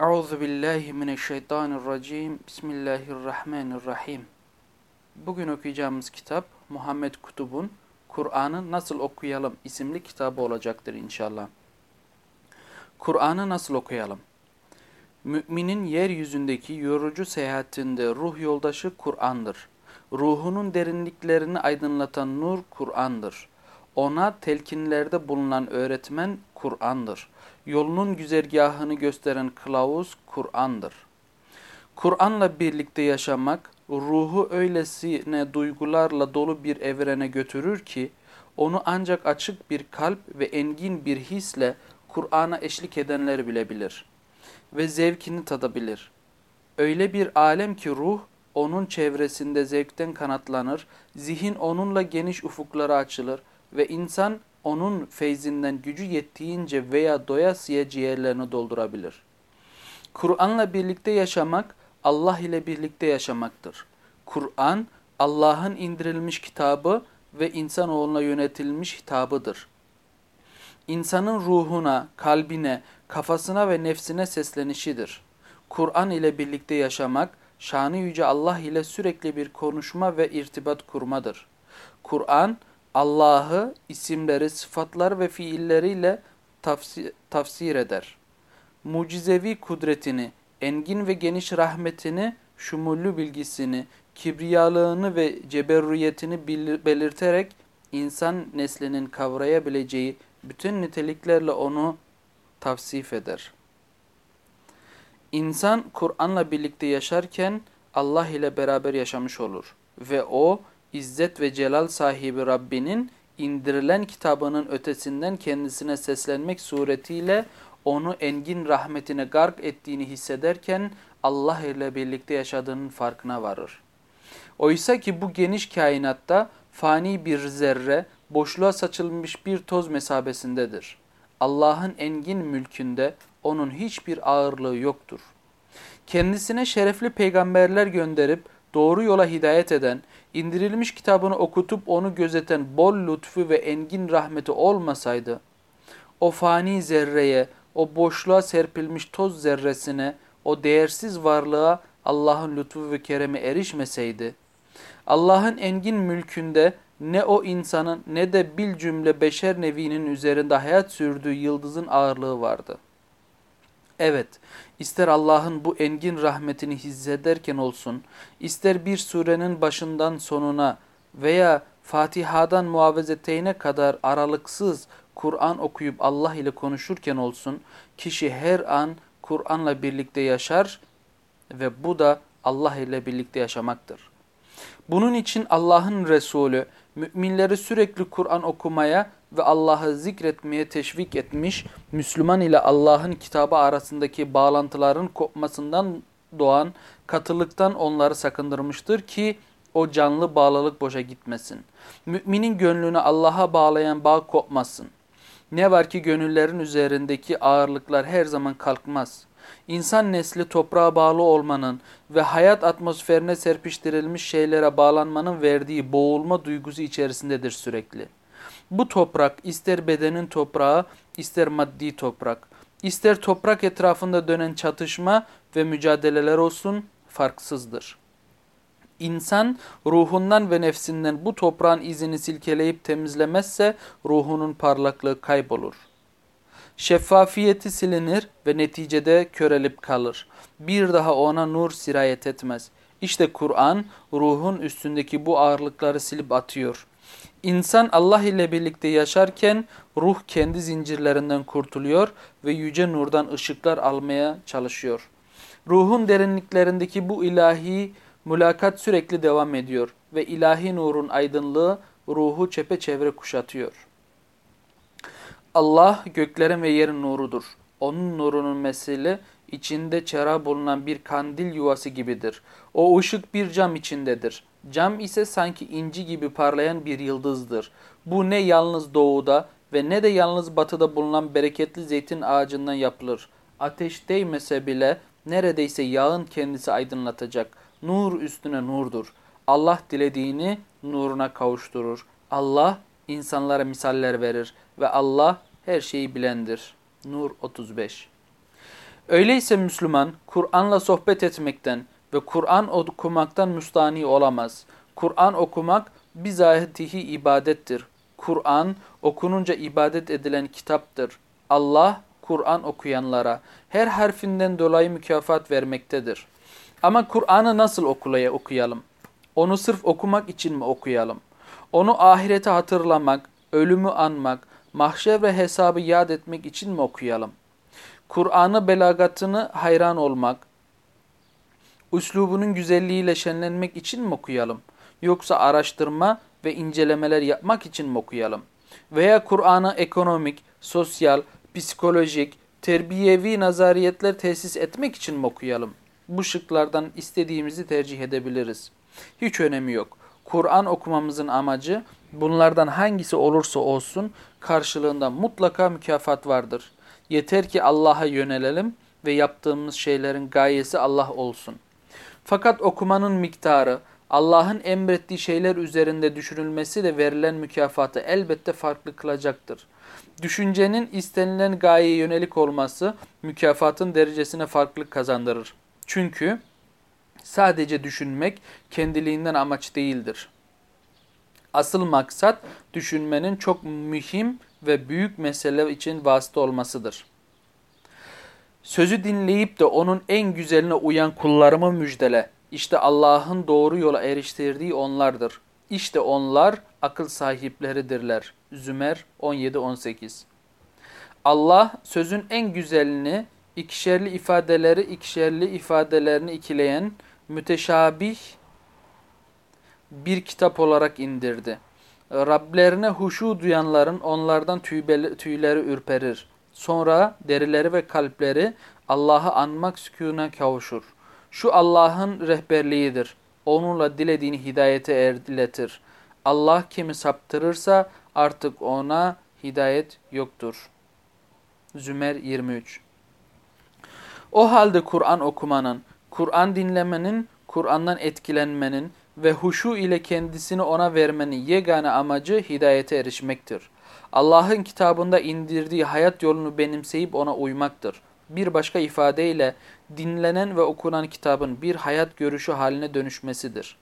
Euzu billahi mineşşeytanirracim. Bismillahirrahmanirrahim. Bugün okuyacağımız kitap Muhammed Kutub'un Kur'an'ı Nasıl Okuyalım isimli kitabı olacaktır inşallah. Kur'an'ı nasıl okuyalım? Müminin yeryüzündeki yorucu seyahatinde ruh yoldaşı Kur'an'dır. Ruhunun derinliklerini aydınlatan nur Kur'an'dır. Ona telkinlerde bulunan öğretmen Kur'an'dır. Yolunun güzergahını gösteren kılavuz Kur'an'dır. Kur'an'la birlikte yaşamak, ruhu öylesine duygularla dolu bir evrene götürür ki, onu ancak açık bir kalp ve engin bir hisle Kur'an'a eşlik edenler bilebilir ve zevkini tadabilir. Öyle bir alem ki ruh, onun çevresinde zevkten kanatlanır, zihin onunla geniş ufuklara açılır ve insan onun feyzinden gücü yettiğince veya doyasıya ciğerlerini doldurabilir. Kur'an'la birlikte yaşamak, Allah ile birlikte yaşamaktır. Kur'an, Allah'ın indirilmiş kitabı ve insanoğluna yönetilmiş hitabıdır. İnsanın ruhuna, kalbine, kafasına ve nefsine seslenişidir. Kur'an ile birlikte yaşamak, şanı yüce Allah ile sürekli bir konuşma ve irtibat kurmadır. Kur'an, Allah'ı isimleri, sıfatlar ve fiilleriyle tafsir, tafsir eder. Mucizevi kudretini, engin ve geniş rahmetini, şumullü bilgisini, kibriyalığını ve ceberruyetini belirterek insan neslinin kavrayabileceği bütün niteliklerle onu tavsif eder. İnsan Kur'an'la birlikte yaşarken Allah ile beraber yaşamış olur ve o İzzet ve Celal sahibi Rabbinin indirilen kitabının ötesinden kendisine seslenmek suretiyle onu engin rahmetine gark ettiğini hissederken Allah ile birlikte yaşadığının farkına varır. Oysa ki bu geniş kainatta fani bir zerre, boşluğa saçılmış bir toz mesabesindedir. Allah'ın engin mülkünde onun hiçbir ağırlığı yoktur. Kendisine şerefli peygamberler gönderip doğru yola hidayet eden, indirilmiş kitabını okutup onu gözeten bol lütfu ve engin rahmeti olmasaydı, o fani zerreye, o boşluğa serpilmiş toz zerresine, o değersiz varlığa Allah'ın lütfu ve keremi erişmeseydi, Allah'ın engin mülkünde ne o insanın ne de bil cümle beşer nevinin üzerinde hayat sürdüğü yıldızın ağırlığı vardı. Evet, ister Allah'ın bu engin rahmetini hissederken olsun, ister bir surenin başından sonuna veya Fatiha'dan muavezeteyne kadar aralıksız Kur'an okuyup Allah ile konuşurken olsun, kişi her an Kur'an'la birlikte yaşar ve bu da Allah ile birlikte yaşamaktır. Bunun için Allah'ın Resulü müminleri sürekli Kur'an okumaya ve Allah'ı zikretmeye teşvik etmiş, Müslüman ile Allah'ın kitabı arasındaki bağlantıların kopmasından doğan katılıktan onları sakındırmıştır ki o canlı bağlılık boşa gitmesin. Müminin gönlünü Allah'a bağlayan bağ kopmasın. Ne var ki gönüllerin üzerindeki ağırlıklar her zaman kalkmaz. İnsan nesli toprağa bağlı olmanın ve hayat atmosferine serpiştirilmiş şeylere bağlanmanın verdiği boğulma duygusu içerisindedir sürekli. Bu toprak ister bedenin toprağı, ister maddi toprak, ister toprak etrafında dönen çatışma ve mücadeleler olsun farksızdır. İnsan ruhundan ve nefsinden bu toprağın izini silkeleyip temizlemezse ruhunun parlaklığı kaybolur. Şeffafiyeti silinir ve neticede körelip kalır. Bir daha ona nur sirayet etmez. İşte Kur'an ruhun üstündeki bu ağırlıkları silip atıyor. İnsan Allah ile birlikte yaşarken ruh kendi zincirlerinden kurtuluyor ve yüce nurdan ışıklar almaya çalışıyor. Ruhun derinliklerindeki bu ilahi mülakat sürekli devam ediyor ve ilahi nurun aydınlığı ruhu çepeçevre kuşatıyor. Allah göklerin ve yerin nurudur. Onun nurunun mesili içinde çera bulunan bir kandil yuvası gibidir. O ışık bir cam içindedir. Cam ise sanki inci gibi parlayan bir yıldızdır. Bu ne yalnız doğuda ve ne de yalnız batıda bulunan bereketli zeytin ağacından yapılır. Ateş değmese bile neredeyse yağın kendisi aydınlatacak. Nur üstüne nurdur. Allah dilediğini nuruna kavuşturur. Allah insanlara misaller verir ve Allah her şeyi bilendir. Nur 35 Öyleyse Müslüman Kur'an'la sohbet etmekten ve Kur'an okumaktan müstani olamaz. Kur'an okumak bizatihi ibadettir. Kur'an okununca ibadet edilen kitaptır. Allah Kur'an okuyanlara her harfinden dolayı mükafat vermektedir. Ama Kur'an'ı nasıl okulaya okuyalım? Onu sırf okumak için mi okuyalım? Onu ahirete hatırlamak, ölümü anmak, mahşer ve hesabı yad etmek için mi okuyalım? Kur'an'ı belagatını hayran olmak, üslubunun güzelliğiyle şenlenmek için mi okuyalım? Yoksa araştırma ve incelemeler yapmak için mi okuyalım? Veya Kur'an'ı ekonomik, sosyal, psikolojik, terbiyevi nazariyetler tesis etmek için mi okuyalım? Bu şıklardan istediğimizi tercih edebiliriz. Hiç önemi yok. Kur'an okumamızın amacı bunlardan hangisi olursa olsun karşılığında mutlaka mükafat vardır. Yeter ki Allah'a yönelelim ve yaptığımız şeylerin gayesi Allah olsun. Fakat okumanın miktarı, Allah'ın emrettiği şeyler üzerinde düşünülmesi de verilen mükafatı elbette farklı kılacaktır. Düşüncenin istenilen gayeye yönelik olması mükafatın derecesine farklılık kazandırır. Çünkü sadece düşünmek kendiliğinden amaç değildir. Asıl maksat düşünmenin çok mühim ve büyük mesele için vasıta olmasıdır. Sözü dinleyip de onun en güzeline uyan kullarımı müjdele. İşte Allah'ın doğru yola eriştirdiği onlardır. İşte onlar akıl sahipleridirler. Zümer 17-18 Allah sözün en güzelini, ikişerli ifadeleri ikişerli ifadelerini ikileyen müteşabih bir kitap olarak indirdi. Rablerine huşu duyanların onlardan tüyleri ürperir. Sonra derileri ve kalpleri Allah'ı anmak sükûna kavuşur. Şu Allah'ın rehberliğidir. Onunla dilediğini hidayete erdiletir. Allah kimi saptırırsa artık ona hidayet yoktur. Zümer 23 O halde Kur'an okumanın, Kur'an dinlemenin, Kur'an'dan etkilenmenin ve huşu ile kendisini ona vermenin yegane amacı hidayete erişmektir. Allah'ın kitabında indirdiği hayat yolunu benimseyip ona uymaktır. Bir başka ifadeyle dinlenen ve okunan kitabın bir hayat görüşü haline dönüşmesidir.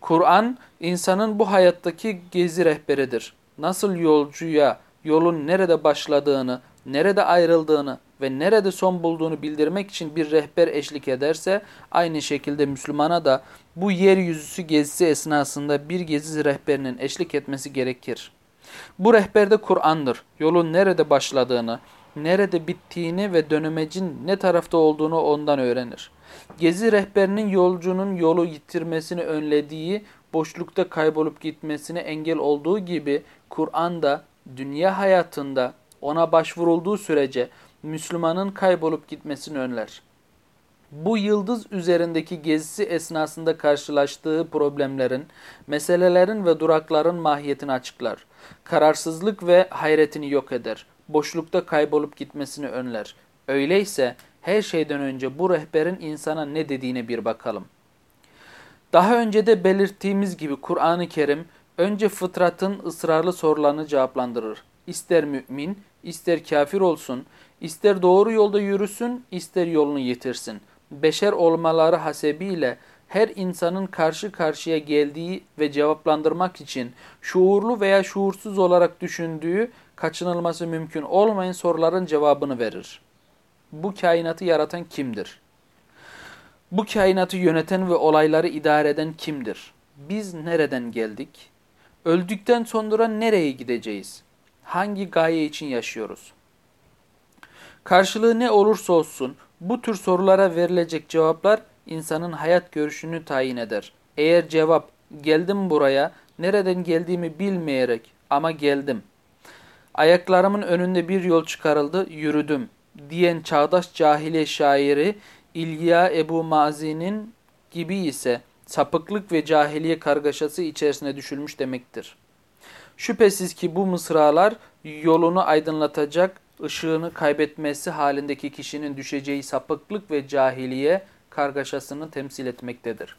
Kur'an insanın bu hayattaki gezi rehberidir. Nasıl yolcuya yolun nerede başladığını, nerede ayrıldığını ve nerede son bulduğunu bildirmek için bir rehber eşlik ederse aynı şekilde Müslümana da bu yeryüzü gezisi esnasında bir gezi rehberinin eşlik etmesi gerekir. Bu rehberde Kur'an'dır. Yolun nerede başladığını, nerede bittiğini ve dönemecin ne tarafta olduğunu ondan öğrenir. Gezi rehberinin yolcunun yolu yitirmesini önlediği, boşlukta kaybolup gitmesine engel olduğu gibi Kur'an da dünya hayatında ona başvurulduğu sürece Müslümanın kaybolup gitmesini önler. Bu yıldız üzerindeki gezisi esnasında karşılaştığı problemlerin, meselelerin ve durakların mahiyetini açıklar. Kararsızlık ve hayretini yok eder. Boşlukta kaybolup gitmesini önler. Öyleyse her şeyden önce bu rehberin insana ne dediğine bir bakalım. Daha önce de belirttiğimiz gibi Kur'an-ı Kerim önce fıtratın ısrarlı sorularını cevaplandırır. İster mümin, ister kafir olsun, ister doğru yolda yürüsün, ister yolunu yitirsin. Beşer olmaları hasebiyle her insanın karşı karşıya geldiği ve cevaplandırmak için şuurlu veya şuursuz olarak düşündüğü kaçınılması mümkün olmayan soruların cevabını verir. Bu kainatı yaratan kimdir? Bu kainatı yöneten ve olayları idare eden kimdir? Biz nereden geldik? Öldükten sonra nereye gideceğiz? Hangi gaye için yaşıyoruz? Karşılığı ne olursa olsun bu tür sorulara verilecek cevaplar insanın hayat görüşünü tayin eder. Eğer cevap geldim buraya nereden geldiğimi bilmeyerek ama geldim. Ayaklarımın önünde bir yol çıkarıldı yürüdüm diyen çağdaş cahiliye şairi İlya Ebu Mazi'nin gibi ise sapıklık ve cahiliye kargaşası içerisine düşülmüş demektir. Şüphesiz ki bu mısralar yolunu aydınlatacak, ışığını kaybetmesi halindeki kişinin düşeceği sapıklık ve cahiliye kargaşasını temsil etmektedir.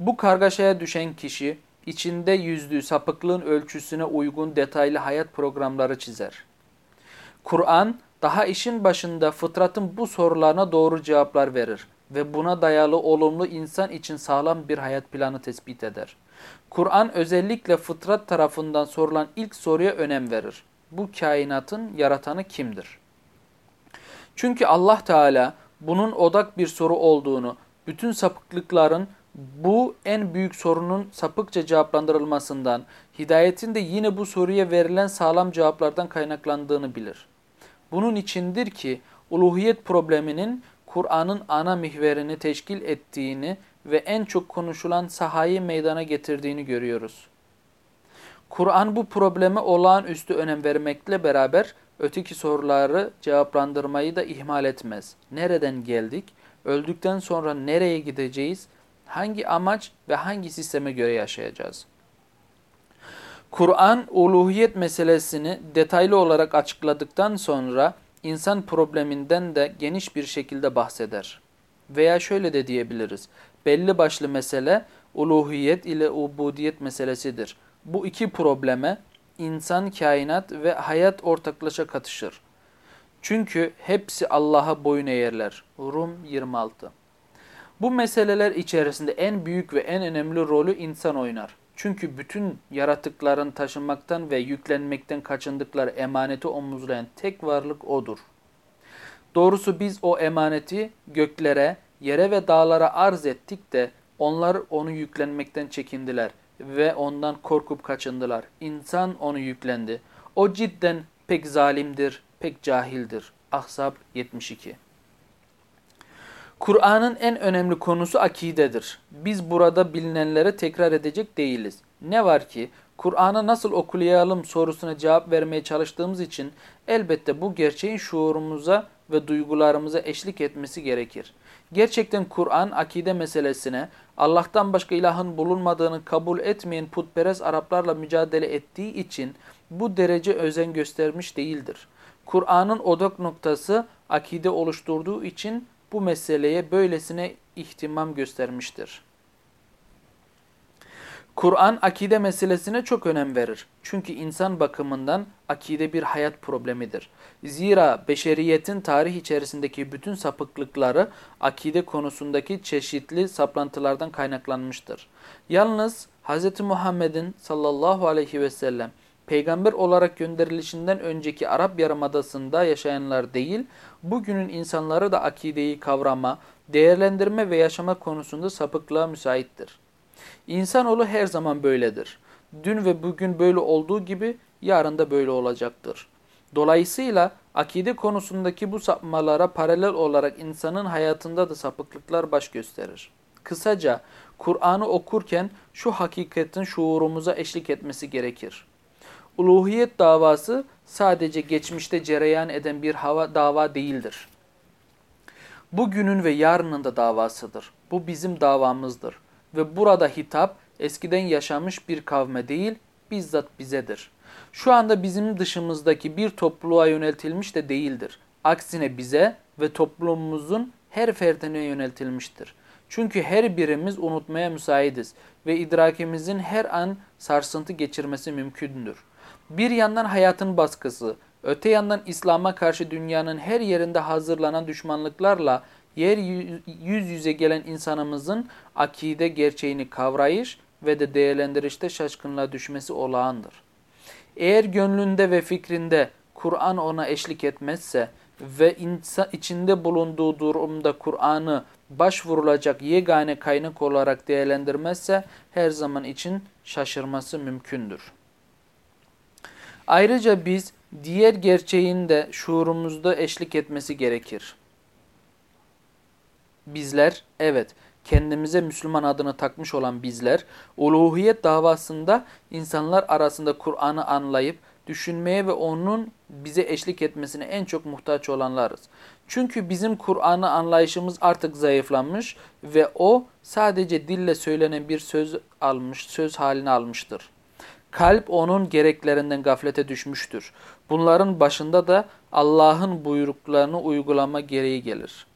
Bu kargaşaya düşen kişi içinde yüzdüğü sapıklığın ölçüsüne uygun detaylı hayat programları çizer. Kur'an daha işin başında fıtratın bu sorularına doğru cevaplar verir ve buna dayalı olumlu insan için sağlam bir hayat planı tespit eder. Kur'an özellikle fıtrat tarafından sorulan ilk soruya önem verir. Bu kainatın yaratanı kimdir? Çünkü Allah Teala bunun odak bir soru olduğunu, bütün sapıklıkların bu en büyük sorunun sapıkça cevaplandırılmasından, hidayetin de yine bu soruya verilen sağlam cevaplardan kaynaklandığını bilir. Bunun içindir ki uluhiyet probleminin Kur'an'ın ana mihverini teşkil ettiğini ve en çok konuşulan sahayı meydana getirdiğini görüyoruz. Kur'an bu probleme olağanüstü önem vermekle beraber öteki soruları cevaplandırmayı da ihmal etmez. Nereden geldik? Öldükten sonra nereye gideceğiz? Hangi amaç ve hangi sisteme göre yaşayacağız? Kur'an uluhiyet meselesini detaylı olarak açıkladıktan sonra insan probleminden de geniş bir şekilde bahseder. Veya şöyle de diyebiliriz. Belli başlı mesele uluhiyet ile ubudiyet meselesidir. Bu iki probleme insan, kainat ve hayat ortaklaşa katışır. Çünkü hepsi Allah'a boyun eğerler. Rum 26 Bu meseleler içerisinde en büyük ve en önemli rolü insan oynar. Çünkü bütün yaratıkların taşınmaktan ve yüklenmekten kaçındıkları emaneti omuzlayan tek varlık O'dur. Doğrusu biz o emaneti göklere, yere ve dağlara arz ettik de onlar onu yüklenmekten çekindiler ve ondan korkup kaçındılar. İnsan onu yüklendi. O cidden pek zalimdir, pek cahildir. Ahzab 72 Kur'an'ın en önemli konusu akidedir. Biz burada bilinenleri tekrar edecek değiliz. Ne var ki Kur'an'ı nasıl okuyalım sorusuna cevap vermeye çalıştığımız için elbette bu gerçeğin şuurumuza ve duygularımıza eşlik etmesi gerekir. Gerçekten Kur'an akide meselesine Allah'tan başka ilahın bulunmadığını kabul etmeyen putperest Araplarla mücadele ettiği için bu derece özen göstermiş değildir. Kur'an'ın odak noktası akide oluşturduğu için bu meseleye böylesine ihtimam göstermiştir. Kur'an akide meselesine çok önem verir. Çünkü insan bakımından akide bir hayat problemidir. Zira beşeriyetin tarih içerisindeki bütün sapıklıkları akide konusundaki çeşitli saplantılardan kaynaklanmıştır. Yalnız Hz. Muhammed'in sallallahu aleyhi ve sellem peygamber olarak gönderilişinden önceki Arap Yarımadası'nda yaşayanlar değil, bugünün insanları da akideyi kavrama, değerlendirme ve yaşama konusunda sapıklığa müsaittir. İnsanoğlu her zaman böyledir. Dün ve bugün böyle olduğu gibi yarın da böyle olacaktır. Dolayısıyla akide konusundaki bu sapmalara paralel olarak insanın hayatında da sapıklıklar baş gösterir. Kısaca Kur'an'ı okurken şu hakikatin şuurumuza eşlik etmesi gerekir. Uluhiyet davası sadece geçmişte cereyan eden bir hava dava değildir. Bugünün ve yarının da davasıdır. Bu bizim davamızdır. Ve burada hitap eskiden yaşamış bir kavme değil, bizzat bizedir. Şu anda bizim dışımızdaki bir topluluğa yöneltilmiş de değildir. Aksine bize ve toplumumuzun her ferdine yöneltilmiştir. Çünkü her birimiz unutmaya müsaitiz ve idrakimizin her an sarsıntı geçirmesi mümkündür. Bir yandan hayatın baskısı, öte yandan İslam'a karşı dünyanın her yerinde hazırlanan düşmanlıklarla yer yüz yüze gelen insanımızın akide gerçeğini kavrayış ve de değerlendirişte şaşkınlığa düşmesi olağandır. Eğer gönlünde ve fikrinde Kur'an ona eşlik etmezse ve içinde bulunduğu durumda Kur'an'ı başvurulacak yegane kaynak olarak değerlendirmezse her zaman için şaşırması mümkündür. Ayrıca biz diğer gerçeğin de şuurumuzda eşlik etmesi gerekir. Bizler, evet kendimize Müslüman adını takmış olan bizler, uluhiyet davasında insanlar arasında Kur'an'ı anlayıp, düşünmeye ve onun bize eşlik etmesine en çok muhtaç olanlarız. Çünkü bizim Kur'an'ı anlayışımız artık zayıflanmış ve o sadece dille söylenen bir söz almış, söz halini almıştır. Kalp onun gereklerinden gaflete düşmüştür. Bunların başında da Allah'ın buyruklarını uygulama gereği gelir.''